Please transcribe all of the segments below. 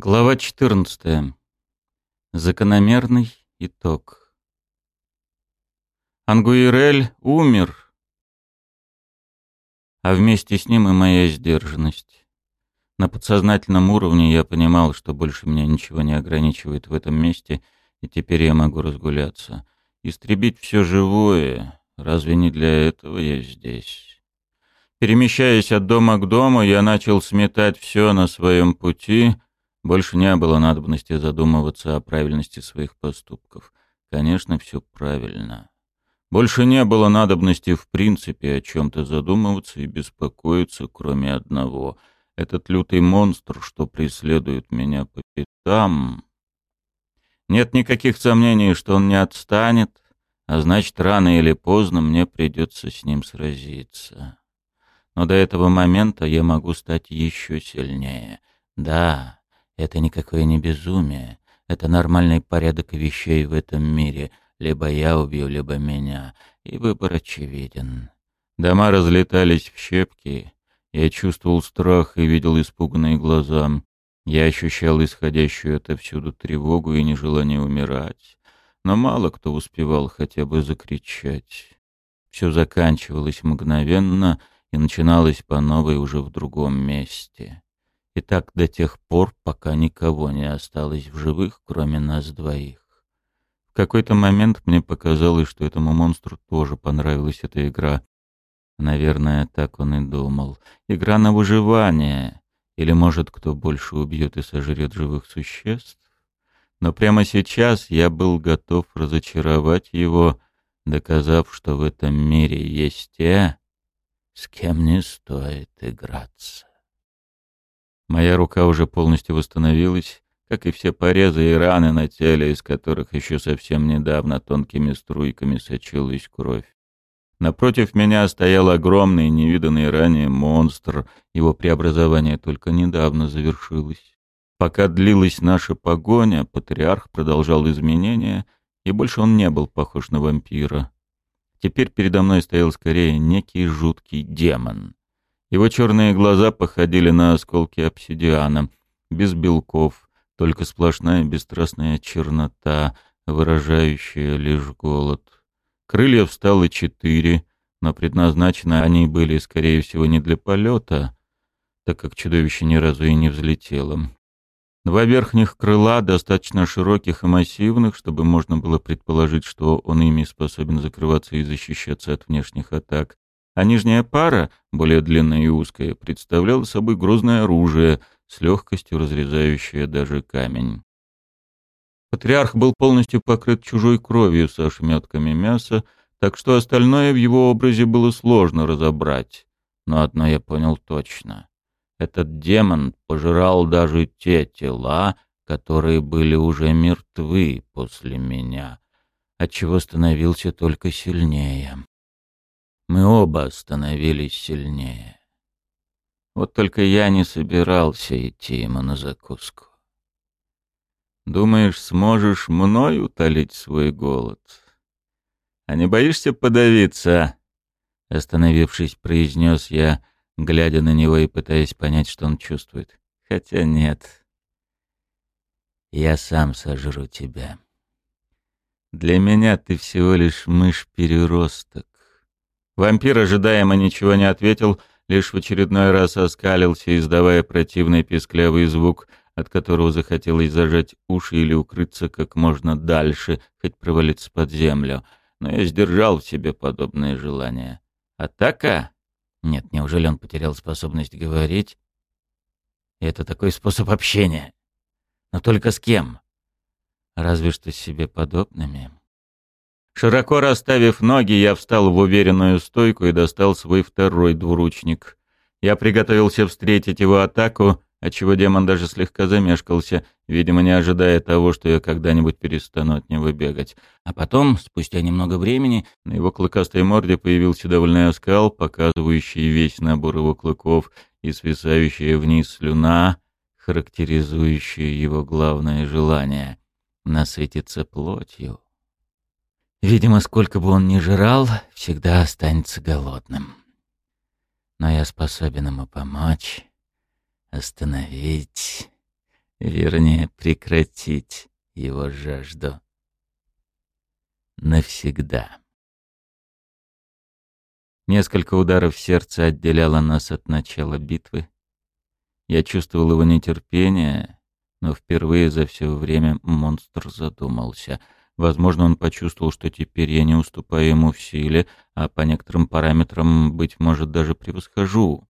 Глава 14. Закономерный итог. Ангуирель умер, а вместе с ним и моя сдержанность. На подсознательном уровне я понимал, что больше меня ничего не ограничивает в этом месте, и теперь я могу разгуляться. Истребить все живое, разве не для этого я здесь? Перемещаясь от дома к дому, я начал сметать все на своем пути — больше не было надобности задумываться о правильности своих поступков. Конечно, все правильно. Больше не было надобности в принципе о чем-то задумываться и беспокоиться, кроме одного. Этот лютый монстр, что преследует меня по пятам... Нет никаких сомнений, что он не отстанет, а значит, рано или поздно мне придется с ним сразиться. Но до этого момента я могу стать еще сильнее. Да, это никакое не безумие. Это нормальный порядок вещей в этом мире. Либо я убью, либо меня. И выбор очевиден. Дома разлетались в щепки. Я чувствовал страх и видел испуганные глаза. Я ощущал исходящую отовсюду тревогу и нежелание умирать. Но мало кто успевал хотя бы закричать. Все заканчивалось мгновенно и начиналось по новой уже в другом месте. И так до тех пор, пока никого не осталось в живых, кроме нас двоих. В какой-то момент мне показалось, что этому монстру тоже понравилась эта игра. Наверное, так он и думал. Игра на выживание. Или, может, кто больше убьет и сожрет живых существ? Но прямо сейчас я был готов разочаровать его, доказав, что в этом мире есть те, с кем не стоит играться. Моя рука уже полностью восстановилась, как и все порезы и раны на теле, из которых еще совсем недавно тонкими струйками сочилась кровь. Напротив меня стоял огромный, невиданный ранее монстр. Его преобразование только недавно завершилось. Пока длилась наша погоня, патриарх продолжал изменения, и больше он не был похож на вампира. Теперь передо мной стоял скорее некий жуткий демон. Его черные глаза походили на осколки обсидиана, без белков, только сплошная бесстрастная чернота, выражающая лишь голод. Крылья встало четыре, но предназначены они были, скорее всего, не для полета, так как чудовище ни разу и не взлетело. Два верхних крыла, достаточно широких и массивных, чтобы можно было предположить, что он ими способен закрываться и защищаться от внешних атак, а нижняя пара, более длинная и узкая, представляла собой грозное оружие, с легкостью разрезающее даже камень. Патриарх был полностью покрыт чужой кровью со ошметками мяса, так что остальное в его образе было сложно разобрать. Но одно я понял точно. Этот демон пожирал даже те тела, которые были уже мертвы после меня, отчего становился только сильнее. Мы оба становились сильнее. Вот только я не собирался идти ему на закуску. Думаешь, сможешь мной утолить свой голод? А не боишься подавиться? Остановившись, произнес я, глядя на него и пытаясь понять, что он чувствует. Хотя нет. Я сам сожру тебя. Для меня ты всего лишь мышь-переросток. Вампир ожидаемо ничего не ответил, лишь в очередной раз оскалился, издавая противный писклявый звук, от которого захотелось зажать уши или укрыться как можно дальше, хоть провалиться под землю. Но я сдержал в себе подобное желание. Атака? Нет, неужели он потерял способность говорить? Это такой способ общения. Но только с кем? Разве что с себе подобными. Широко расставив ноги, я встал в уверенную стойку и достал свой второй двуручник. Я приготовился встретить его атаку, отчего демон даже слегка замешкался, видимо, не ожидая того, что я когда-нибудь перестану от него бегать. А потом, спустя немного времени, на его клыкастой морде появился довольный оскал, показывающий весь набор его клыков и свисающая вниз слюна, характеризующая его главное желание — насытиться плотью. Видимо, сколько бы он ни жрал, всегда останется голодным. Но я способен ему помочь, остановить, Вернее, прекратить его жажду. Навсегда. Несколько ударов сердца отделяло нас от начала битвы. Я чувствовал его нетерпение, но впервые за все время монстр задумался. Возможно, он почувствовал, что теперь я не уступаю ему в силе, а по некоторым параметрам, быть может, даже превосхожу.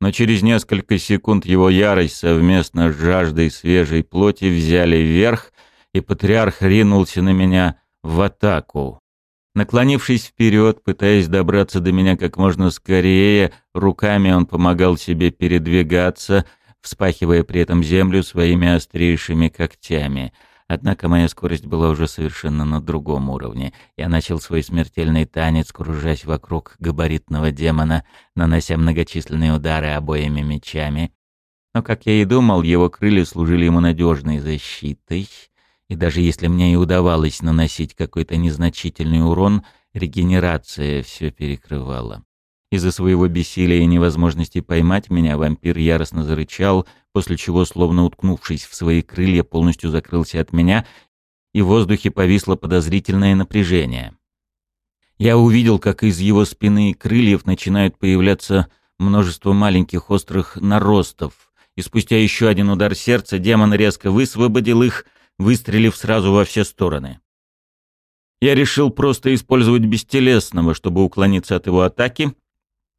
Но через несколько секунд его ярость совместно с жаждой свежей плоти взяли вверх, и патриарх ринулся на меня в атаку. Наклонившись вперед, пытаясь добраться до меня как можно скорее, руками он помогал себе передвигаться, вспахивая при этом землю своими острейшими когтями — Однако моя скорость была уже совершенно на другом уровне. Я начал свой смертельный танец, кружась вокруг габаритного демона, нанося многочисленные удары обоими мечами. Но, как я и думал, его крылья служили ему надежной защитой, и даже если мне и удавалось наносить какой-то незначительный урон, регенерация все перекрывала. Из-за своего бессилия и невозможности поймать меня, вампир яростно зарычал, после чего, словно уткнувшись в свои крылья, полностью закрылся от меня, и в воздухе повисло подозрительное напряжение. Я увидел, как из его спины и крыльев начинают появляться множество маленьких острых наростов, и спустя еще один удар сердца демон резко высвободил их, выстрелив сразу во все стороны. Я решил просто использовать бестелесного, чтобы уклониться от его атаки,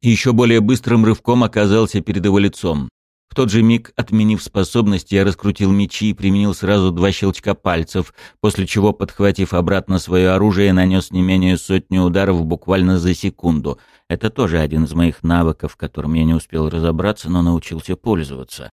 и еще более быстрым рывком оказался перед его лицом. В тот же миг, отменив способность, я раскрутил мечи и применил сразу два щелчка пальцев, после чего, подхватив обратно свое оружие, нанес не менее сотни ударов буквально за секунду. Это тоже один из моих навыков, которым я не успел разобраться, но научился пользоваться.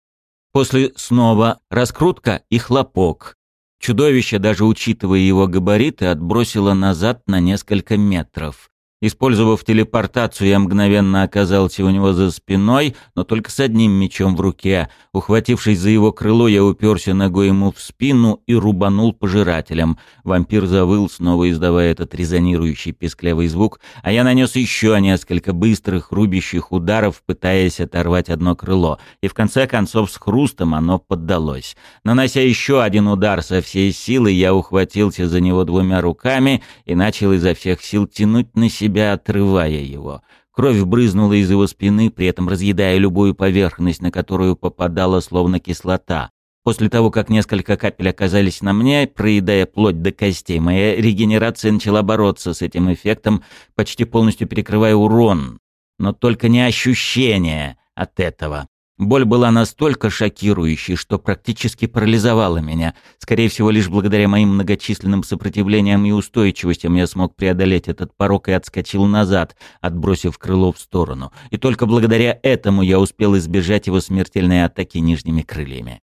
После снова раскрутка и хлопок. Чудовище, даже учитывая его габариты, отбросило назад на несколько метров. Использовав телепортацию, я мгновенно оказался у него за спиной, но только с одним мечом в руке. Ухватившись за его крыло, я уперся ногой ему в спину и рубанул пожирателем. Вампир завыл, снова издавая этот резонирующий песклявый звук, а я нанес еще несколько быстрых рубящих ударов, пытаясь оторвать одно крыло. И в конце концов с хрустом оно поддалось. Нанося еще один удар со всей силы, я ухватился за него двумя руками и начал изо всех сил тянуть на себя себя, отрывая его. Кровь брызнула из его спины, при этом разъедая любую поверхность, на которую попадала словно кислота. После того, как несколько капель оказались на мне, проедая плоть до костей, моя регенерация начала бороться с этим эффектом, почти полностью перекрывая урон. Но только не ощущение от этого. Боль была настолько шокирующей, что практически парализовала меня. Скорее всего, лишь благодаря моим многочисленным сопротивлениям и устойчивостям я смог преодолеть этот порог и отскочил назад, отбросив крыло в сторону. И только благодаря этому я успел избежать его смертельной атаки нижними крыльями.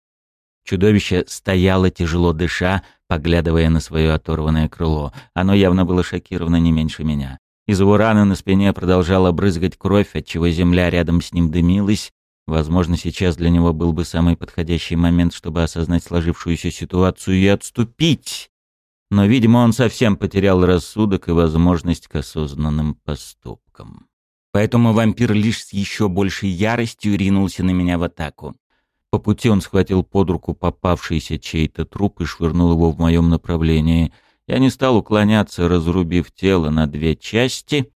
Чудовище стояло, тяжело дыша, поглядывая на свое оторванное крыло. Оно явно было шокировано не меньше меня. Из его раны на спине продолжала брызгать кровь, отчего земля рядом с ним дымилась, Возможно, сейчас для него был бы самый подходящий момент, чтобы осознать сложившуюся ситуацию и отступить. Но, видимо, он совсем потерял рассудок и возможность к осознанным поступкам. Поэтому вампир лишь с еще большей яростью ринулся на меня в атаку. По пути он схватил под руку попавшийся чей-то труп и швырнул его в моем направлении. Я не стал уклоняться, разрубив тело на две части,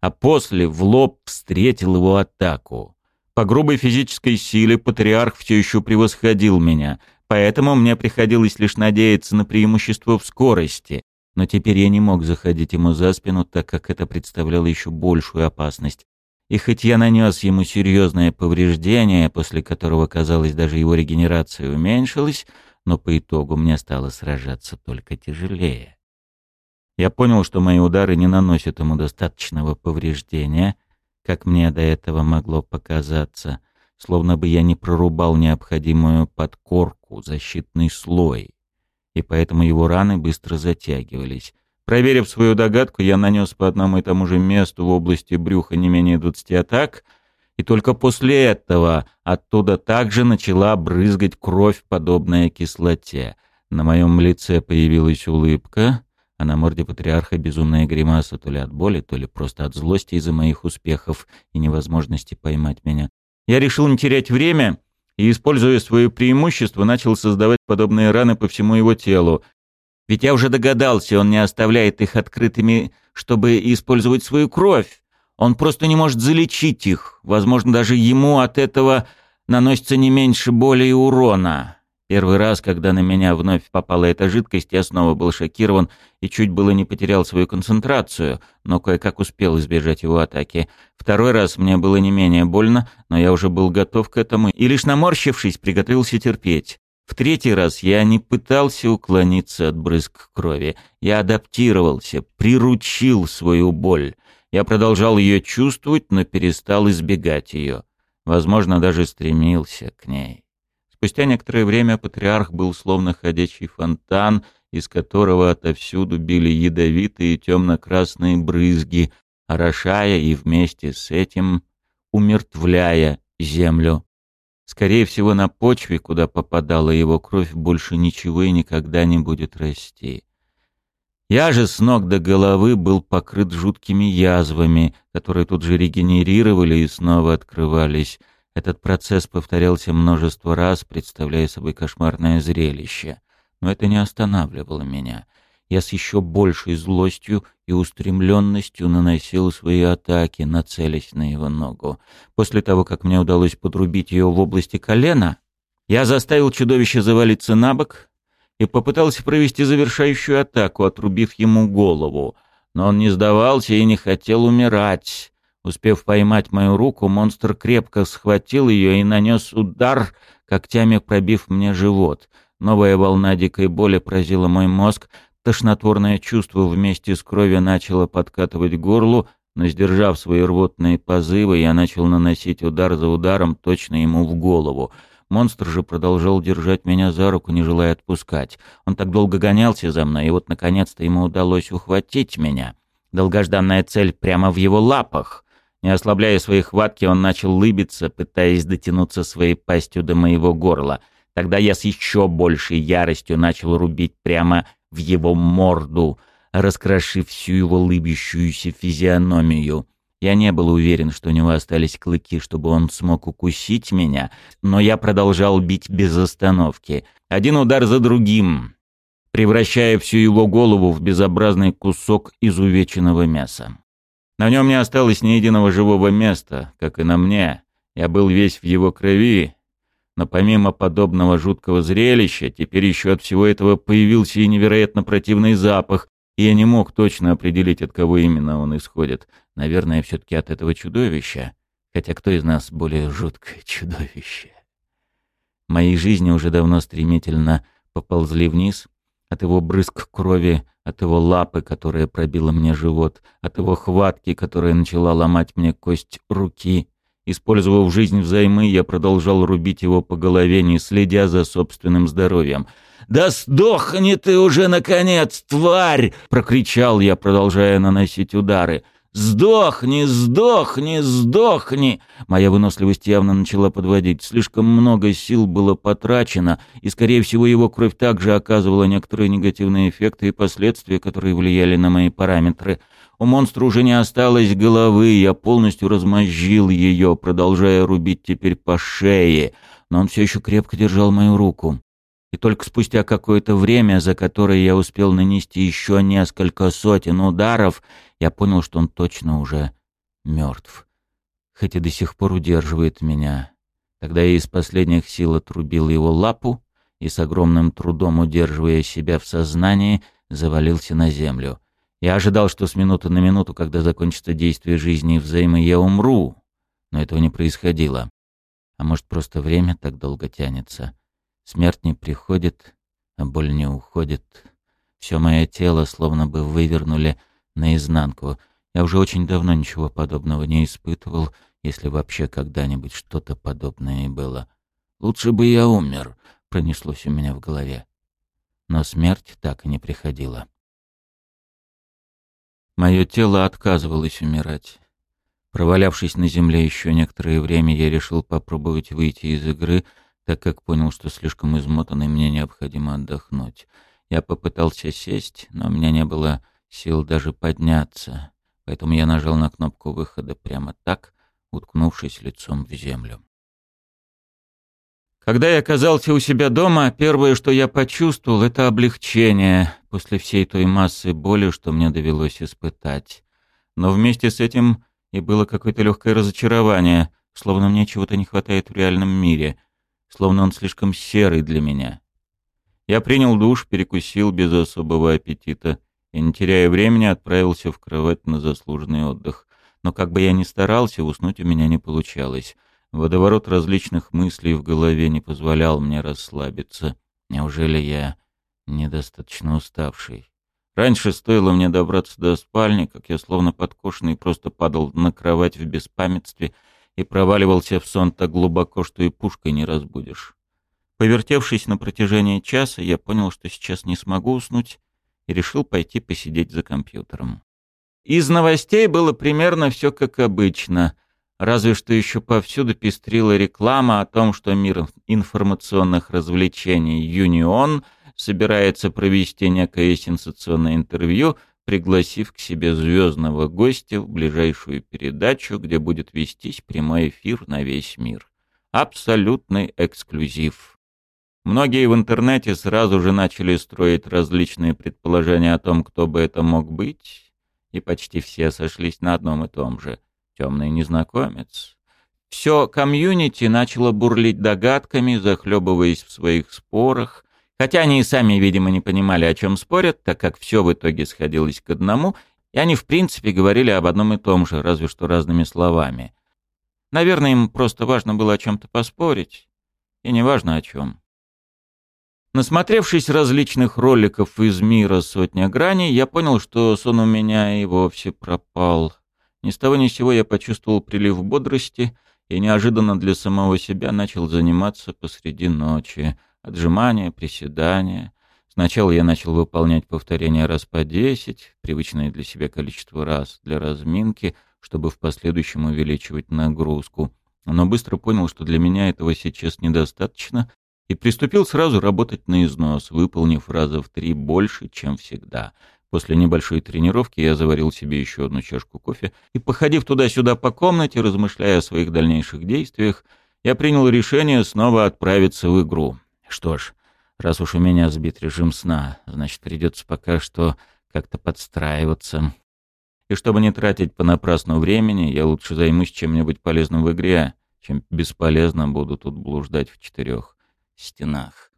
а после в лоб встретил его атаку. По грубой физической силе патриарх все еще превосходил меня, поэтому мне приходилось лишь надеяться на преимущество в скорости. Но теперь я не мог заходить ему за спину, так как это представляло еще большую опасность. И хоть я нанес ему серьезное повреждение, после которого, казалось, даже его регенерация уменьшилась, но по итогу мне стало сражаться только тяжелее. Я понял, что мои удары не наносят ему достаточного повреждения, как мне до этого могло показаться, словно бы я не прорубал необходимую подкорку, защитный слой, и поэтому его раны быстро затягивались. Проверив свою догадку, я нанес по одному и тому же месту в области брюха не менее 20 атак, и только после этого оттуда также начала брызгать кровь, подобная кислоте. На моем лице появилась улыбка, а на морде патриарха безумная гримаса то ли от боли, то ли просто от злости из-за моих успехов и невозможности поймать меня. Я решил не терять время и, используя свое преимущество, начал создавать подобные раны по всему его телу. Ведь я уже догадался, он не оставляет их открытыми, чтобы использовать свою кровь. Он просто не может залечить их. Возможно, даже ему от этого наносится не меньше боли и урона. Первый раз, когда на меня вновь попала эта жидкость, я снова был шокирован и чуть было не потерял свою концентрацию, но кое-как успел избежать его атаки. Второй раз мне было не менее больно, но я уже был готов к этому и лишь наморщившись, приготовился терпеть. В третий раз я не пытался уклониться от брызг крови. Я адаптировался, приручил свою боль. Я продолжал ее чувствовать, но перестал избегать ее. Возможно, даже стремился к ней. Спустя некоторое время патриарх был словно ходячий фонтан, из которого отовсюду били ядовитые темно-красные брызги, орошая и вместе с этим умертвляя землю. Скорее всего, на почве, куда попадала его кровь, больше ничего и никогда не будет расти. Я же с ног до головы был покрыт жуткими язвами, которые тут же регенерировали и снова открывались. Этот процесс повторялся множество раз, представляя собой кошмарное зрелище. Но это не останавливало меня. Я с еще большей злостью и устремленностью наносил свои атаки, нацелясь на его ногу. После того, как мне удалось подрубить ее в области колена, я заставил чудовище завалиться на бок и попытался провести завершающую атаку, отрубив ему голову. Но он не сдавался и не хотел умирать. Успев поймать мою руку, монстр крепко схватил ее и нанес удар, когтями пробив мне живот. Новая волна дикой боли поразила мой мозг, тошнотворное чувство вместе с кровью начало подкатывать горлу, но, сдержав свои рвотные позывы, я начал наносить удар за ударом точно ему в голову. Монстр же продолжал держать меня за руку, не желая отпускать. Он так долго гонялся за мной, и вот наконец-то ему удалось ухватить меня. Долгожданная цель прямо в его лапах. Не ослабляя своей хватки, он начал лыбиться, пытаясь дотянуться своей пастью до моего горла. Тогда я с еще большей яростью начал рубить прямо в его морду, раскрошив всю его лыбящуюся физиономию. Я не был уверен, что у него остались клыки, чтобы он смог укусить меня, но я продолжал бить без остановки. Один удар за другим, превращая всю его голову в безобразный кусок изувеченного мяса. На нем не осталось ни единого живого места, как и на мне. Я был весь в его крови, но помимо подобного жуткого зрелища, теперь еще от всего этого появился и невероятно противный запах, и я не мог точно определить, от кого именно он исходит. Наверное, все-таки от этого чудовища. Хотя кто из нас более жуткое чудовище? Мои жизни уже давно стремительно поползли вниз, от его брызг крови, от его лапы, которая пробила мне живот, от его хватки, которая начала ломать мне кость руки. Использовав жизнь взаймы, я продолжал рубить его по голове, не следя за собственным здоровьем. «Да сдохни ты уже, наконец, тварь!» — прокричал я, продолжая наносить удары. «Сдохни, сдохни, сдохни!» Моя выносливость явно начала подводить. Слишком много сил было потрачено, и, скорее всего, его кровь также оказывала некоторые негативные эффекты и последствия, которые влияли на мои параметры. У монстра уже не осталось головы, я полностью размозжил ее, продолжая рубить теперь по шее, но он все еще крепко держал мою руку. И только спустя какое-то время, за которое я успел нанести еще несколько сотен ударов, я понял, что он точно уже мертв. Хоть и до сих пор удерживает меня. Тогда я из последних сил отрубил его лапу и с огромным трудом, удерживая себя в сознании, завалился на землю. Я ожидал, что с минуты на минуту, когда закончится действие жизни взаимы, я умру, но этого не происходило. А может, просто время так долго тянется? Смерть не приходит, а боль не уходит. Все мое тело словно бы вывернули наизнанку. Я уже очень давно ничего подобного не испытывал, если вообще когда-нибудь что-то подобное и было. «Лучше бы я умер», — пронеслось у меня в голове. Но смерть так и не приходила. Мое тело отказывалось умирать. Провалявшись на земле еще некоторое время, я решил попробовать выйти из игры — так как понял, что слишком измотан и мне необходимо отдохнуть. Я попытался сесть, но у меня не было сил даже подняться, поэтому я нажал на кнопку выхода прямо так, уткнувшись лицом в землю. Когда я оказался у себя дома, первое, что я почувствовал, это облегчение после всей той массы боли, что мне довелось испытать. Но вместе с этим и было какое-то легкое разочарование, словно мне чего-то не хватает в реальном мире, словно он слишком серый для меня. Я принял душ, перекусил без особого аппетита и, не теряя времени, отправился в кровать на заслуженный отдых. Но как бы я ни старался, уснуть у меня не получалось. Водоворот различных мыслей в голове не позволял мне расслабиться. Неужели я недостаточно уставший? Раньше стоило мне добраться до спальни, как я словно подкошенный просто падал на кровать в беспамятстве и проваливался в сон так глубоко, что и пушкой не разбудишь. Повертевшись на протяжении часа, я понял, что сейчас не смогу уснуть, и решил пойти посидеть за компьютером. Из новостей было примерно все как обычно. Разве что еще повсюду пестрила реклама о том, что мир информационных развлечений «Юнион» собирается провести некое сенсационное интервью, пригласив к себе звездного гостя в ближайшую передачу, где будет вестись прямой эфир на весь мир. Абсолютный эксклюзив. Многие в интернете сразу же начали строить различные предположения о том, кто бы это мог быть, и почти все сошлись на одном и том же — темный незнакомец. Все комьюнити начало бурлить догадками, захлебываясь в своих спорах, хотя они и сами, видимо, не понимали, о чем спорят, так как все в итоге сходилось к одному, и они, в принципе, говорили об одном и том же, разве что разными словами. Наверное, им просто важно было о чем-то поспорить, и неважно о чем. Насмотревшись различных роликов из мира «Сотня граней», я понял, что сон у меня и вовсе пропал. Ни с того ни с сего я почувствовал прилив бодрости и неожиданно для самого себя начал заниматься посреди ночи. Отжимания, приседания. Сначала я начал выполнять повторения раз по десять, привычное для себя количество раз для разминки, чтобы в последующем увеличивать нагрузку. Но быстро понял, что для меня этого сейчас недостаточно, и приступил сразу работать на износ, выполнив раза в три больше, чем всегда — После небольшой тренировки я заварил себе еще одну чашку кофе и, походив туда-сюда по комнате, размышляя о своих дальнейших действиях, я принял решение снова отправиться в игру. Что ж, раз уж у меня сбит режим сна, значит, придется пока что как-то подстраиваться. И чтобы не тратить понапрасну времени, я лучше займусь чем-нибудь полезным в игре, чем бесполезно буду тут блуждать в четырех стенах.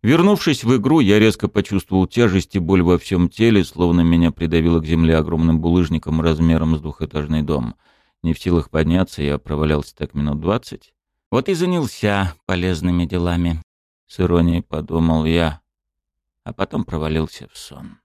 Вернувшись в игру, я резко почувствовал тяжесть и боль во всем теле, словно меня придавило к земле огромным булыжником размером с двухэтажный дом. Не в силах подняться, я провалялся так минут двадцать. Вот и занялся полезными делами. С иронией подумал я, а потом провалился в сон.